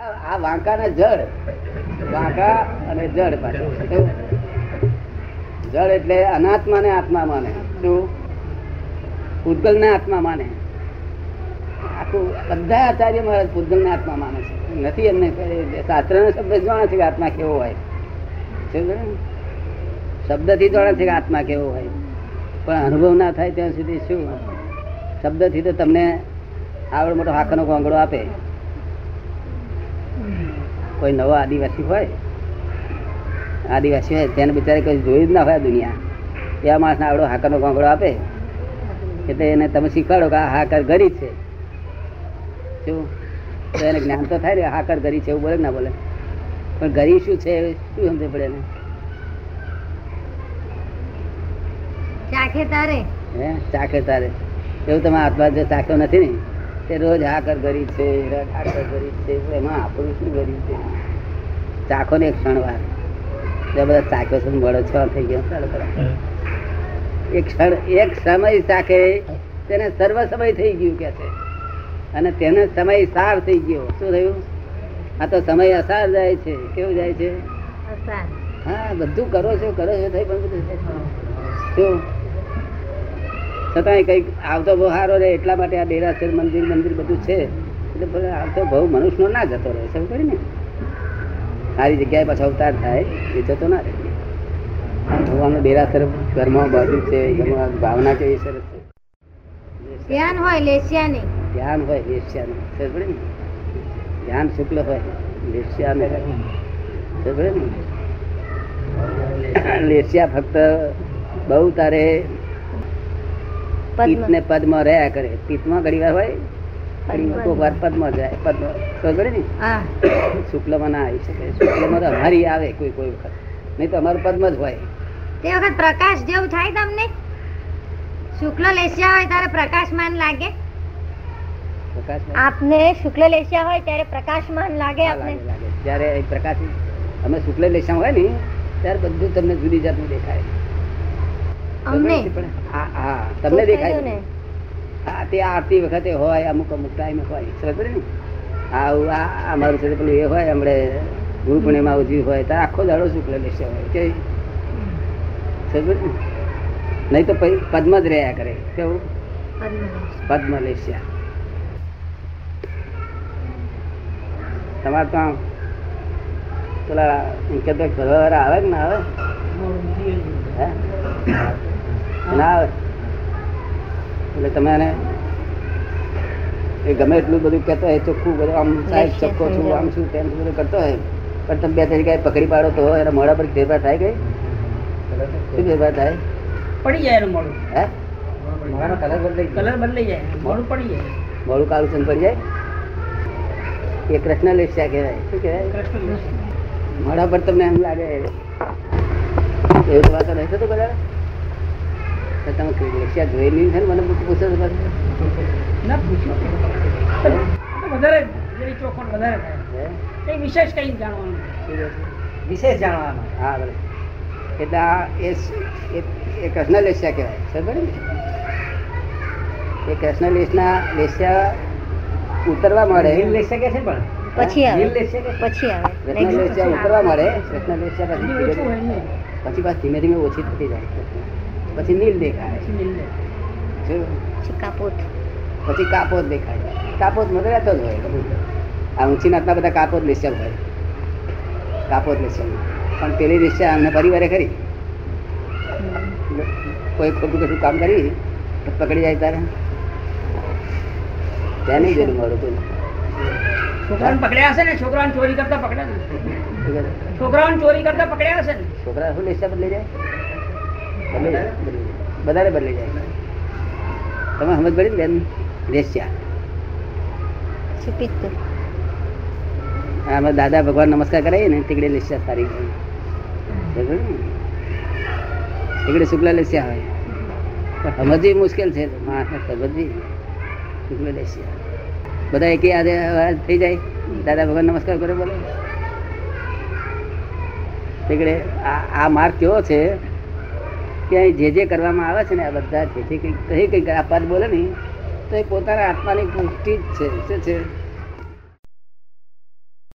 આ વાંકા ને જળ વાંકા અને જળ પાછું. જળ એટલે અનાત્મા ને આત્મા માને. શું? પૂતગલ ને આત્મા માને. આખું બધા આચાર્ય મહારાજ પૂતગલ ને આત્મા માને છે. નથી એમને શાસ્ત્ર ને શબ્દ જાણે છે કે આત્મા કેવો હોય. શબ્દથી જાણે છે કે આત્મા કેવો હોય. પણ અનુભવ ના થાય ત્યાં સુધી શું? શબ્દથી તો તમને આવડો મોટો હાકનો ગોંગડો આપે. કોઈ નવો આદિવાસી હોય આદિવાસી હોય તેને બિચારે કોઈ જોયું જ ના હોય દુનિયા. એવા માણસને આવડો હાકરનો કોંકડો આપે? એટલે એને તમે શીખવાડો કે આ હાકર ગરી છે. શું? તો એને જ્ઞાન તો થાય ને હાકર ગરી છે એવું બોલે ના બોલે? પણ ગરી શું છે? શું સમજે પડે એને? ચાખે તારે. હે? ચાખે તારે. એવું તમે આત્મા જો ચાખ્યો નથી ને? તે રોજ હાકર ગરી છે રોજ કર ગરી છે એમાં આપણું શું ગરી છે? ચાખો ને એક ક્ષણ વાર. જે બધા ચાખ્યો છે બળો છ થઈ ગયો. એક ક્ષણ એક સમય ચાખે તેને સર્વ સમય થઈ ગયું કે છે. અને તેને સમય સાર થઈ ગયો. શું થયું? આ તો સમય અસાર જાય છે. કેવું જાય છે? હા બધું કરો છો કરો છો થઈ પણ બધું શું? છતાંય કંઈક આવતો બહુ સારો રહે એટલા માટે આ ડેરાસર મંદિર મંદિર બધું છે. એટલે આવતો બહુ મનુષ્યનો ના જતો રહે સમજ પડી ને? સારી જગ્યાએ પાછો અવતાર થાય એ જતો ના રહે. ભગવાનનો ડેરાસર ઘરમાં બધું છે ઘરમાં ભાવના કેવી સરસ છે. ધ્યાન હોય લેશિયાની ધ્યાન હોય લેશિયાની સમજ પડી ને? ધ્યાન શુક્લ હોય લેસ્યાને. સમજ પડી ને? લેસ્યા ફક્ત બહુ તારે પિત્ત ને પદમાં રહ્યા કરે. પિત્તમાં ઘડી વાર હોય ઘણી કોક વાર પદમાં જાય. પદમાં. ખબર ને? શુક્લમાં ના આવી શકે. શુક્લમાં તો અમારી આવે કોઈ કોઈ વખત. નહીં તો અમારું પદમાં જ હોય. તે વખત પ્રકાશ જેવું થાય તમને? શુક્લ લેસિયા હોય ત્યારે પ્રકાશમાન લાગે? આપને શુક્લ લેશિયા હોય ત્યારે પ્રકાશમાન લાગે આપને. જ્યારે પ્રકાશ અમે શુક્લ લેશા હોય ને ત્યારે બધું તમને જુદી જાતનું દેખાય. અમને. હા હા. તમને દેખાય ને હા તે આરતી વખતે હોય અમુક અમુક ટાઈમે હોય. સમજ ને. આ આ અમારું મારું છે પેલું એ હોય હમણે ગુરુ પૂર્ણિમા ઉજવી હોય તો આખો દાડો શુક્લ લેશે હોય. કે સમજ ને? નહીં તો પછી પદ્મ જ રહ્યા કરે. કેવું? પદ્મ લેશ્યા તમારે તો આમ પેલા કે તો આવે કે ના આવે? હે? ના આવે એટલે તમે એને એ ગમે એટલું બધું કહેતો હોય ચોખ્ખું બધું આમ સાહેબ ચોખ્ખો છું આમ શું તેમ બધું કરતો હોય. પણ તમે બે તરીકે પકડી પાડો તો એના મોડા પર ફેરફાર થાય ગઈ શું ફેરફાર થાય? પડી જાય એનું મોડું હે? કલર બદલાઈ કલર બદલાઈ જાય. મોડું પડી જાય. મોડું કાળું ચંદ પડી જાય? એ કૃષ્ણ લેસ્યા કહેવાય. શું કહેવાય? મોડા પર તમને એમ લાગે. એવું તો વાતો નહીં થતું બધા તો તમે લેસ્યા જોઈ નહીં છે ને મને પૂછો છો પાછું. ના પૂછ્યું તો વધારે જેવી ચોખવટ વધારે થાય હે? કઈ વિશેષ કઈ જાણવાનું શું કહે છે? વિશેષ જાણવાનું હા બરાબર એટલે આ એ સ- એ- એ કૃષ્ણ લેસ્યા કહેવાય ખબર ને એ કૃષ્ણ લેસના લેસ્યા ઉતરવા મળે લેસ્યા કે છે પણ પછી આવે. નીલ લેસ્યા કે પછી આવે કૃષ્ણ લેસ્યા ઉતરવા મળે કૃષ્ણ લેસ્યા પછી હજી ધીરે ઓછું હોય ધીરે- ને પછી પાછી ધીમે ધીમે ઓછી થતી જાય પછી નીલ દેખાય. પછી કાપોત. પછી કાપોત દેખાય. કાપોતમાં તો રહેતો જ હોય આ ઊંચી નાતના બધા કાપોત લેસ્યા હોય. કાપોત લેસ્યા પણ પેલી રિશ્યા અમને પરિવારે ખરી કોઈ ખોટું કશું કામ કરી તો પકડી જાય તારે. ત્યાં નહીં જરૂર મળું કોઈ. છોકરાઓને પકડ્યા હશે ને? છોકરાઓને ચોરી કરતા પકડ્યા? છોકરાઓને ચોરી કરતા પકડ્યા હશે ને? છોકરા શું લેસ્યા લઈ જાય? બધાને બદલી જાય. તમે સમજ પડી બેન પછી આમાં દાદા ભગવાન નમસ્કાર કરાવીએ ને તીકડે લેસ્યા સારી ગઈ. તીકડે શુક્લા લેસ્યા હોય. સમજવી મુશ્કેલ છે માણસને સમજવી. શુક્લ લેસ્યા બધા એકે આજે થઈ જાય? દાદા ભગવાન નમસ્કાર કરે બોલો. તીકડે આ આ માર્ગ કેવો છે? કે જે જે કરવામાં આવે છે ને આ બધા જે જે કંઈક કંઈ કંઈક આ પદ બોલે ને, તો એ પોતાના આત્માની પુષ્ટિ જ છે. શું છે?